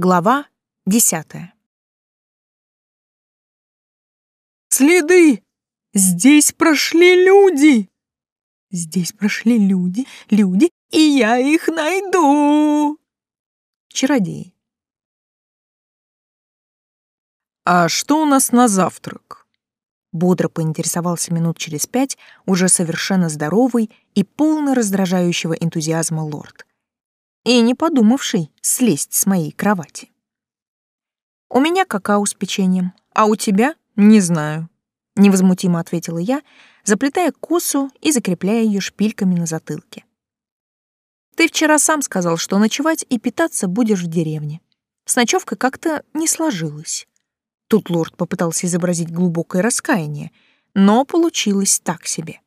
Глава десятая. «Следы! Здесь прошли люди! Здесь прошли люди, люди, и я их найду!» Чародеи. «А что у нас на завтрак?» Бодро поинтересовался минут через пять уже совершенно здоровый и полный раздражающего энтузиазма лорд и не подумавший слезть с моей кровати. «У меня какао с печеньем, а у тебя не знаю», — невозмутимо ответила я, заплетая косу и закрепляя ее шпильками на затылке. «Ты вчера сам сказал, что ночевать и питаться будешь в деревне. С ночевкой как-то не сложилось». Тут лорд попытался изобразить глубокое раскаяние, но получилось так себе.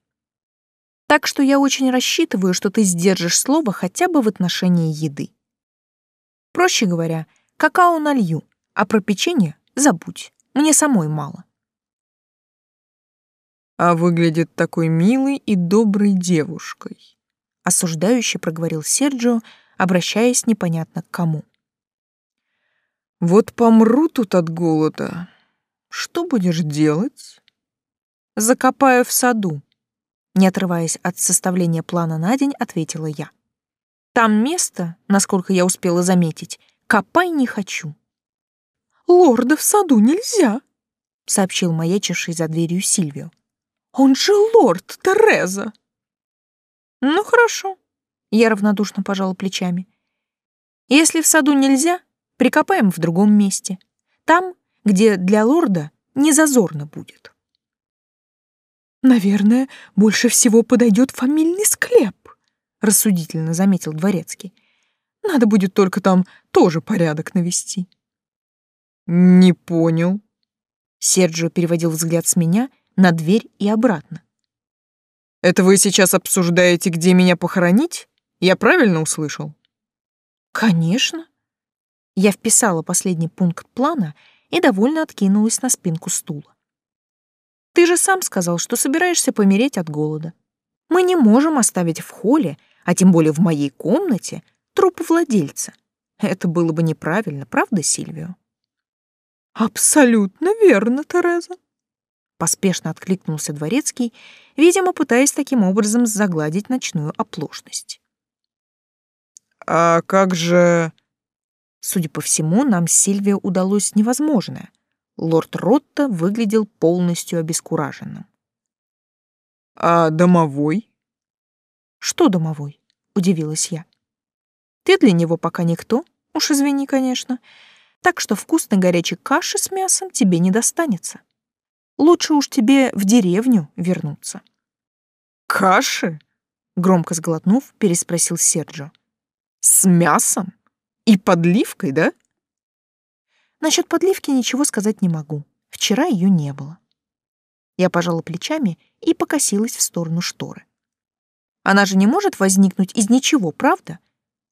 Так что я очень рассчитываю, что ты сдержишь слово хотя бы в отношении еды. Проще говоря, какао налью, а про печенье забудь. Мне самой мало. А выглядит такой милой и доброй девушкой, осуждающе проговорил Серджио, обращаясь непонятно к кому. Вот помру тут от голода. Что будешь делать? Закопаю в саду, не отрываясь от составления плана на день, ответила я. Там место, насколько я успела заметить, копай не хочу. Лорда в саду нельзя, сообщил маячивший за дверью Сильвио. Он же лорд Тереза. Ну хорошо, я равнодушно пожала плечами. Если в саду нельзя, прикопаем в другом месте. Там, где для лорда не зазорно будет. Наверное, больше всего подойдет фамильный склеп, рассудительно заметил дворецкий. Надо будет только там тоже порядок навести. Не понял. Серджио переводил взгляд с меня на дверь и обратно. Это вы сейчас обсуждаете, где меня похоронить? Я правильно услышал? Конечно. Я вписала последний пункт плана и довольно откинулась на спинку стула. Ты же сам сказал, что собираешься помереть от голода. Мы не можем оставить в холле, а тем более в моей комнате, труп владельца. Это было бы неправильно, правда, Сильвио? Абсолютно верно, Тереза. Поспешно откликнулся дворецкий, видимо, пытаясь таким образом загладить ночную оплошность. А как же... Судя по всему, нам с Сильвио удалось невозможное — Лорд Ротта выглядел полностью обескураженным. «А домовой?» «Что домовой?» — удивилась я. «Ты для него пока никто, уж извини, конечно, так что вкусной горячей каши с мясом тебе не достанется. Лучше уж тебе в деревню вернуться». «Каши?» — громко сглотнув, переспросил Серджо. «С мясом? И подливкой, да?» Насчет подливки ничего сказать не могу. Вчера ее не было. Я пожала плечами и покосилась в сторону шторы. Она же не может возникнуть из ничего, правда?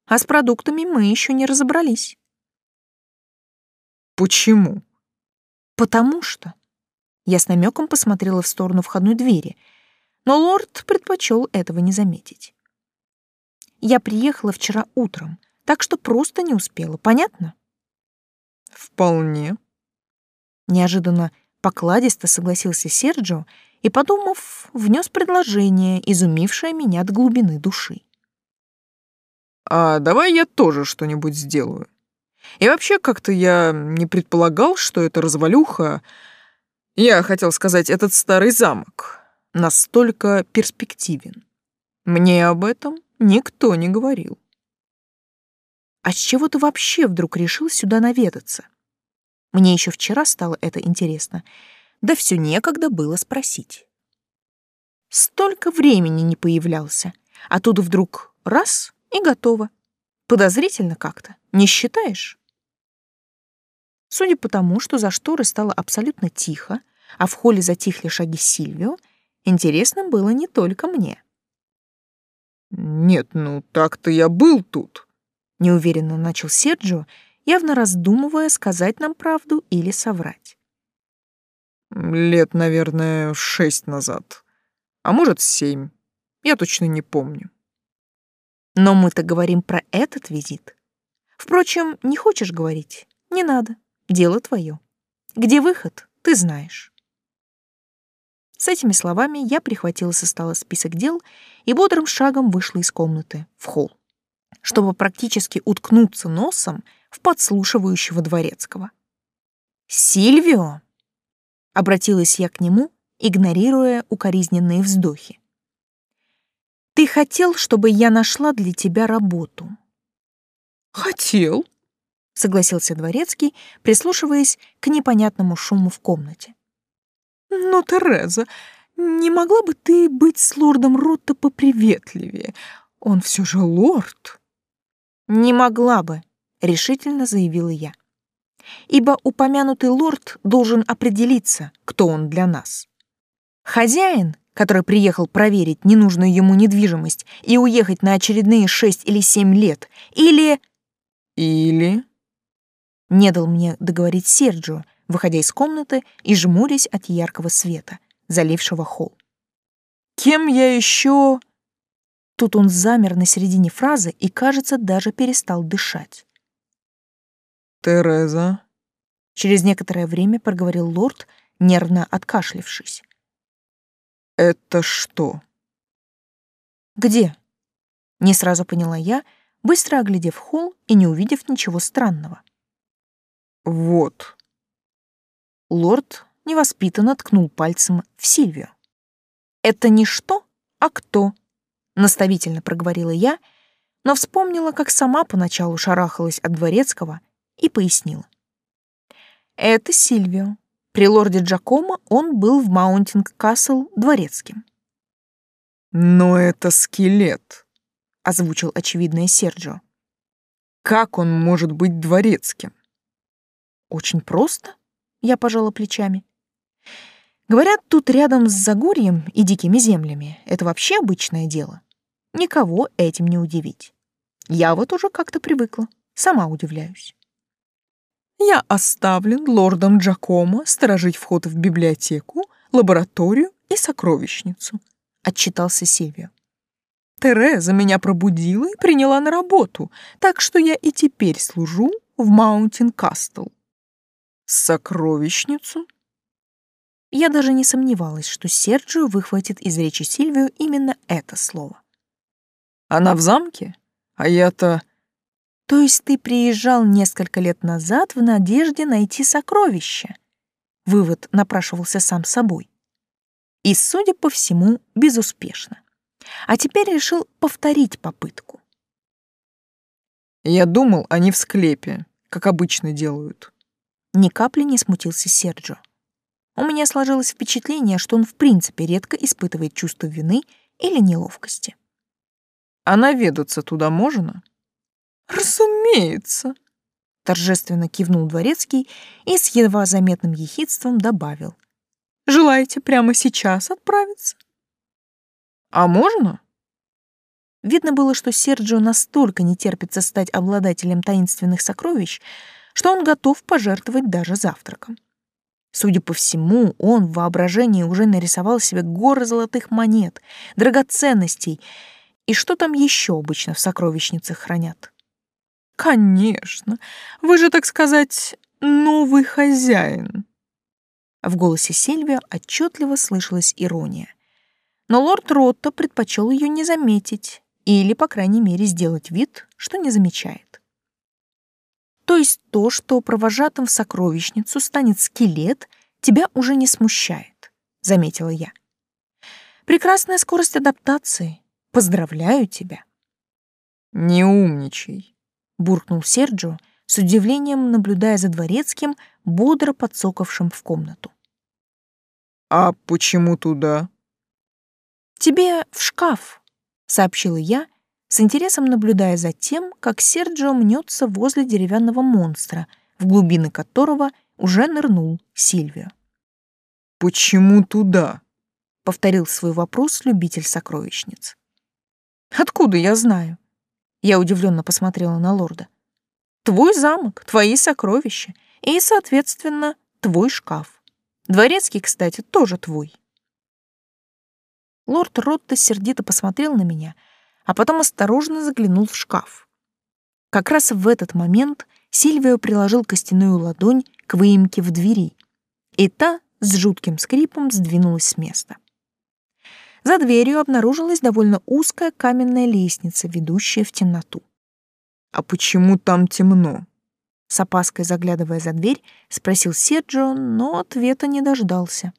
А с продуктами мы еще не разобрались. Почему? Потому что... Я с намеком посмотрела в сторону входной двери, но лорд предпочел этого не заметить. Я приехала вчера утром, так что просто не успела, понятно? Вполне. Неожиданно покладисто согласился Серджио и, подумав, внес предложение, изумившее меня до глубины души. «А давай я тоже что-нибудь сделаю. И вообще, как-то я не предполагал, что эта развалюха, я хотел сказать, этот старый замок, настолько перспективен. Мне об этом никто не говорил. А с чего ты вообще вдруг решил сюда наведаться? Мне еще вчера стало это интересно, да все некогда было спросить. Столько времени не появлялся, а тут вдруг раз — и готово. Подозрительно как-то, не считаешь? Судя по тому, что за шторы стало абсолютно тихо, а в холле затихли шаги Сильвио, интересным было не только мне. «Нет, ну так-то я был тут», неуверенно начал Серджио, явно раздумывая, сказать нам правду или соврать. Лет, наверное, шесть назад. А может, семь. Я точно не помню. Но мы-то говорим про этот визит. Впрочем, не хочешь говорить? Не надо. Дело твое. Где выход, ты знаешь. С этими словами я прихватила со стола список дел и бодрым шагом вышла из комнаты в холл, чтобы практически уткнуться носом в подслушивающего дворецкого. «Сильвио!» — обратилась я к нему, игнорируя укоризненные вздохи. «Ты хотел, чтобы я нашла для тебя работу?» «Хотел», — согласился дворецкий, прислушиваясь к непонятному шуму в комнате. «Но, Тереза, не могла бы ты быть с лордом Ротто поприветливее? Он все же лорд». «Не могла бы», — решительно заявила я. «Ибо упомянутый лорд должен определиться, кто он для нас. Хозяин, который приехал проверить ненужную ему недвижимость и уехать на очередные шесть или семь лет, или...» «Или...» Не дал мне договорить Серджио, выходя из комнаты и жмурясь от яркого света, залившего холл. «Кем я еще...» Тут он замер на середине фразы и, кажется, даже перестал дышать. «Тереза...» Через некоторое время проговорил лорд, нервно откашлившись. «Это что?» «Где?» Не сразу поняла я, быстро оглядев холл и не увидев ничего странного. «Вот», Лорд невоспитанно ткнул пальцем в Сильвию. «Это не что, а кто?» — наставительно проговорила я, но вспомнила, как сама поначалу шарахалась от дворецкого и пояснила. «Это Сильвио. При лорде Джакомо он был в Маунтинг-Касл дворецким». «Но это скелет», — озвучил очевидное Серджио. «Как он может быть дворецким?» «Очень просто. Я пожала плечами. Говорят, тут рядом с Загорьем и дикими землями. Это вообще обычное дело. Никого этим не удивить. Я вот уже как-то привыкла. Сама удивляюсь. Я оставлен лордом Джакомо сторожить вход в библиотеку, лабораторию и сокровищницу, отчитался Сильвия. Тереза меня пробудила и приняла на работу, так что я и теперь служу в Маунтин Кастл. Сокровищницу? Я даже не сомневалась, что Серджио выхватит из речи Сильвию именно это слово. Она в замке? А я-то... То есть ты приезжал несколько лет назад в надежде найти сокровище? Вывод напрашивался сам собой. И, судя по всему, безуспешно. А теперь решил повторить попытку. Я думал, они в склепе, как обычно делают. Ни капли не смутился Серджо. У меня сложилось впечатление, что он в принципе редко испытывает чувство вины или неловкости. «А наведаться туда можно?» «Разумеется», — торжественно кивнул дворецкий и с едва заметным ехидством добавил. «Желаете прямо сейчас отправиться?» «А можно?» Видно было, что Серджио настолько не терпится стать обладателем таинственных сокровищ, что он готов пожертвовать даже завтраком. Судя по всему, он в воображении уже нарисовал себе горы золотых монет, драгоценностей и что там еще обычно в сокровищницах хранят. «Конечно, вы же, так сказать, новый хозяин». В голосе Сильвия отчетливо слышалась ирония. Но лорд Ротто предпочел ее не заметить или, по крайней мере, сделать вид, что не замечает. То есть то, что провожатым в сокровищницу станет скелет, тебя уже не смущает, заметила я. Прекрасная скорость адаптации. Поздравляю тебя. Не умничай, буркнул Серджио, с удивлением наблюдая за дворецким, бодро подсокавшим в комнату. А почему туда? Тебе в шкаф, сообщила я с интересом наблюдая за тем, как Серджио мнется возле деревянного монстра, в глубины которого уже нырнул Сильвио. «Почему туда?» — повторил свой вопрос любитель сокровищниц. «Откуда я знаю?» Я удивленно посмотрела на лорда. «Твой замок, твои сокровища и, соответственно, твой шкаф. Дворецкий, кстати, тоже твой». Лорд Ротта сердито посмотрел на меня — а потом осторожно заглянул в шкаф. Как раз в этот момент Сильвио приложил костяную ладонь к выемке в двери, и та с жутким скрипом сдвинулась с места. За дверью обнаружилась довольно узкая каменная лестница, ведущая в темноту. «А почему там темно?» С опаской заглядывая за дверь, спросил Серджио, но ответа не дождался.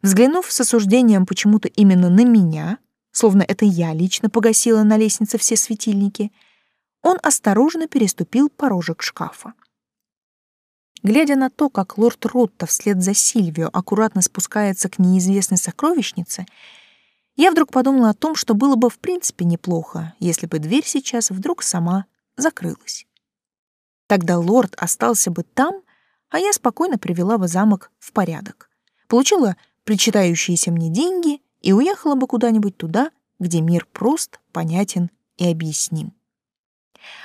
Взглянув с осуждением почему-то именно на меня, словно это я лично погасила на лестнице все светильники, он осторожно переступил порожек шкафа. Глядя на то, как лорд Ротта вслед за Сильвио аккуратно спускается к неизвестной сокровищнице, я вдруг подумала о том, что было бы в принципе неплохо, если бы дверь сейчас вдруг сама закрылась. Тогда лорд остался бы там, а я спокойно привела бы замок в порядок, получила причитающиеся мне деньги и уехала бы куда-нибудь туда, где мир прост, понятен и объясним.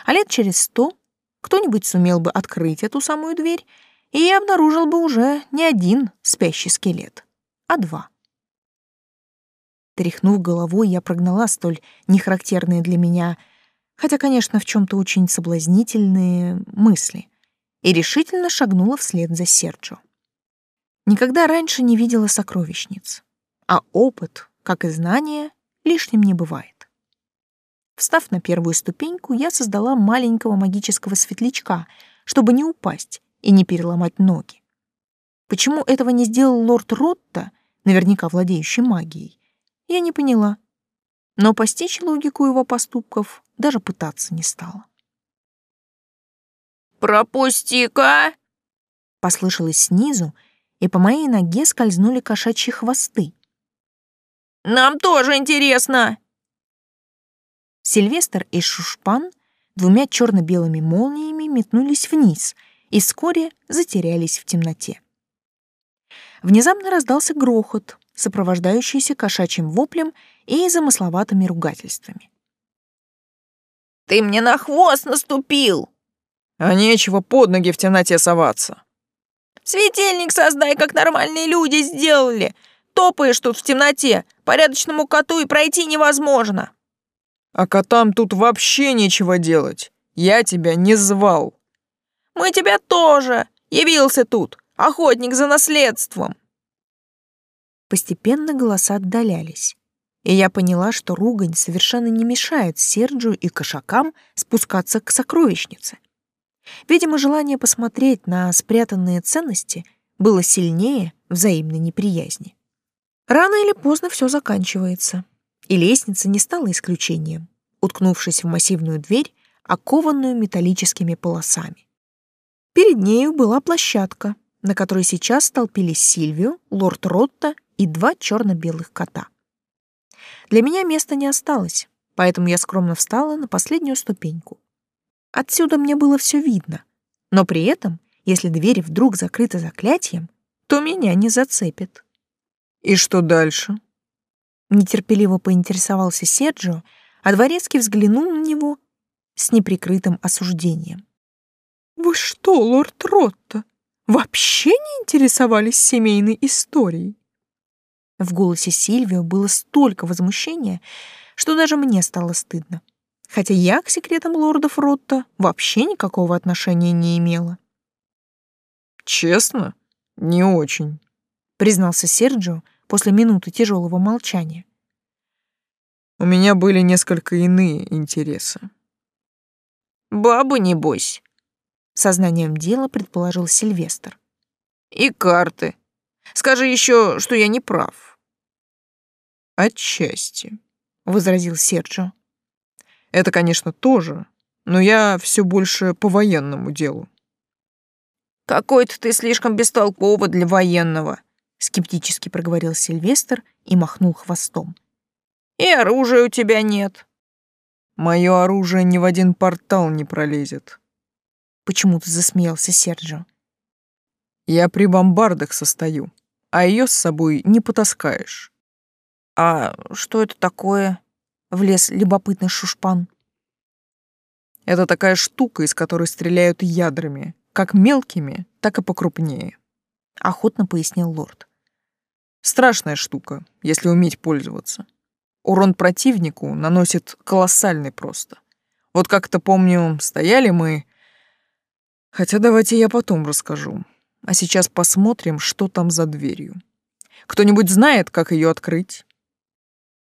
А лет через сто кто-нибудь сумел бы открыть эту самую дверь, и я обнаружил бы уже не один спящий скелет, а два. Тряхнув головой, я прогнала столь нехарактерные для меня, хотя, конечно, в чем то очень соблазнительные мысли, и решительно шагнула вслед за Серджо. Никогда раньше не видела сокровищниц, а опыт, как и знания, лишним не бывает. Встав на первую ступеньку, я создала маленького магического светлячка, чтобы не упасть и не переломать ноги. Почему этого не сделал лорд Ротта, наверняка владеющий магией, я не поняла. Но постичь логику его поступков даже пытаться не стала. «Пропусти-ка!» Послышалось снизу, и по моей ноге скользнули кошачьи хвосты. «Нам тоже интересно!» Сильвестр и Шушпан двумя черно-белыми молниями метнулись вниз и вскоре затерялись в темноте. Внезапно раздался грохот, сопровождающийся кошачьим воплем и замысловатыми ругательствами. «Ты мне на хвост наступил!» «А нечего под ноги в темноте соваться!» «Светильник создай, как нормальные люди сделали! Топаешь тут в темноте, порядочному коту и пройти невозможно!» А котам тут вообще нечего делать. Я тебя не звал. Мы тебя тоже. Явился тут. Охотник за наследством. Постепенно голоса отдалялись. И я поняла, что ругань совершенно не мешает Серджу и кошакам спускаться к сокровищнице. Видимо, желание посмотреть на спрятанные ценности было сильнее взаимной неприязни. Рано или поздно все заканчивается. И лестница не стала исключением, уткнувшись в массивную дверь, окованную металлическими полосами. Перед нею была площадка, на которой сейчас столпились Сильвио, лорд Ротта и два черно-белых кота. Для меня места не осталось, поэтому я скромно встала на последнюю ступеньку. Отсюда мне было все видно, но при этом, если дверь вдруг закрыта заклятием, то меня не зацепит. «И что дальше?» Нетерпеливо поинтересовался Серджио, а дворецкий взглянул на него с неприкрытым осуждением. «Вы что, лорд Ротта, вообще не интересовались семейной историей?» В голосе Сильвио было столько возмущения, что даже мне стало стыдно, хотя я к секретам лордов Ротта вообще никакого отношения не имела. «Честно, не очень», — признался Серджио, после минуты тяжелого молчания. У меня были несколько иные интересы. «Бабу, небось», — сознанием дела предположил Сильвестр. «И карты. Скажи еще, что я не прав». «Отчасти», — возразил Серджо. «Это, конечно, тоже, но я все больше по военному делу». «Какой-то ты слишком бестолковый для военного», скептически проговорил Сильвестр и махнул хвостом. И оружия у тебя нет. Мое оружие ни в один портал не пролезет. Почему-то засмеялся Серджо. Я при бомбардах состою, а ее с собой не потаскаешь. А что это такое? Влез любопытный шушпан. Это такая штука, из которой стреляют ядрами, как мелкими, так и покрупнее. Охотно пояснил лорд. Страшная штука, если уметь пользоваться. Урон противнику наносит колоссальный просто. Вот как-то помню, стояли мы... Хотя давайте я потом расскажу. А сейчас посмотрим, что там за дверью. Кто-нибудь знает, как ее открыть?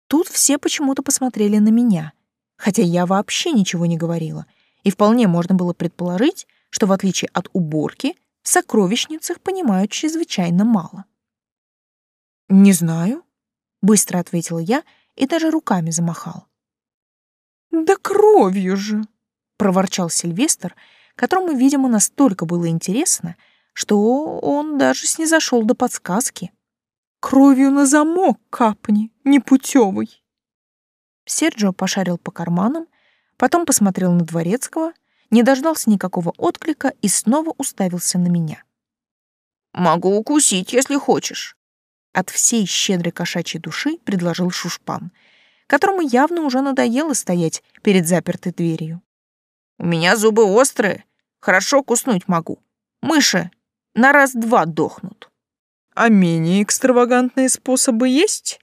Тут все почему-то посмотрели на меня, хотя я вообще ничего не говорила, и вполне можно было предположить, что в отличие от уборки, в сокровищницах понимают чрезвычайно мало. «Не знаю», — быстро ответила я и даже руками замахал. «Да кровью же!» — проворчал Сильвестр, которому, видимо, настолько было интересно, что он даже снизошел до подсказки. «Кровью на замок капни, непутевый!» Серджио пошарил по карманам, потом посмотрел на Дворецкого, не дождался никакого отклика и снова уставился на меня. «Могу укусить, если хочешь», — от всей щедрой кошачьей души предложил Шушпан, которому явно уже надоело стоять перед запертой дверью. «У меня зубы острые, хорошо куснуть могу. Мыши на раз-два дохнут». «А менее экстравагантные способы есть?»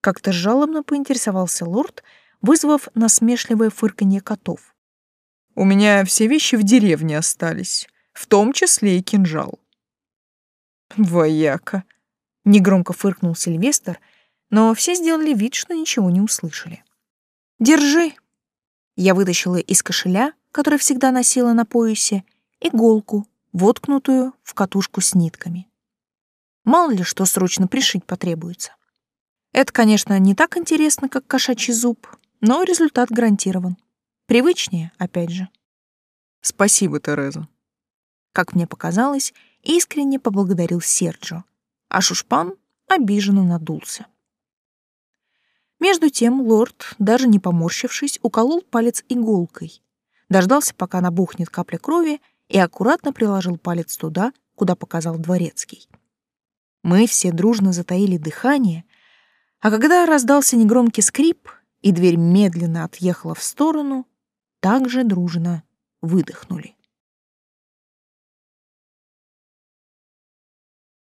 Как-то жалобно поинтересовался лорд, вызвав насмешливое фырканье котов. «У меня все вещи в деревне остались, в том числе и кинжал». «Вояка!» — негромко фыркнул Сильвестр, но все сделали вид, что ничего не услышали. «Держи!» Я вытащила из кошеля, который всегда носила на поясе, иголку, воткнутую в катушку с нитками. Мало ли что срочно пришить потребуется. Это, конечно, не так интересно, как кошачий зуб, но результат гарантирован. Привычнее, опять же. Спасибо, Тереза. Как мне показалось, искренне поблагодарил Серджо, а Шушпан обиженно надулся. Между тем лорд, даже не поморщившись, уколол палец иголкой, дождался, пока набухнет капля крови, и аккуратно приложил палец туда, куда показал дворецкий. Мы все дружно затаили дыхание, а когда раздался негромкий скрип, и дверь медленно отъехала в сторону, также дружно выдохнули.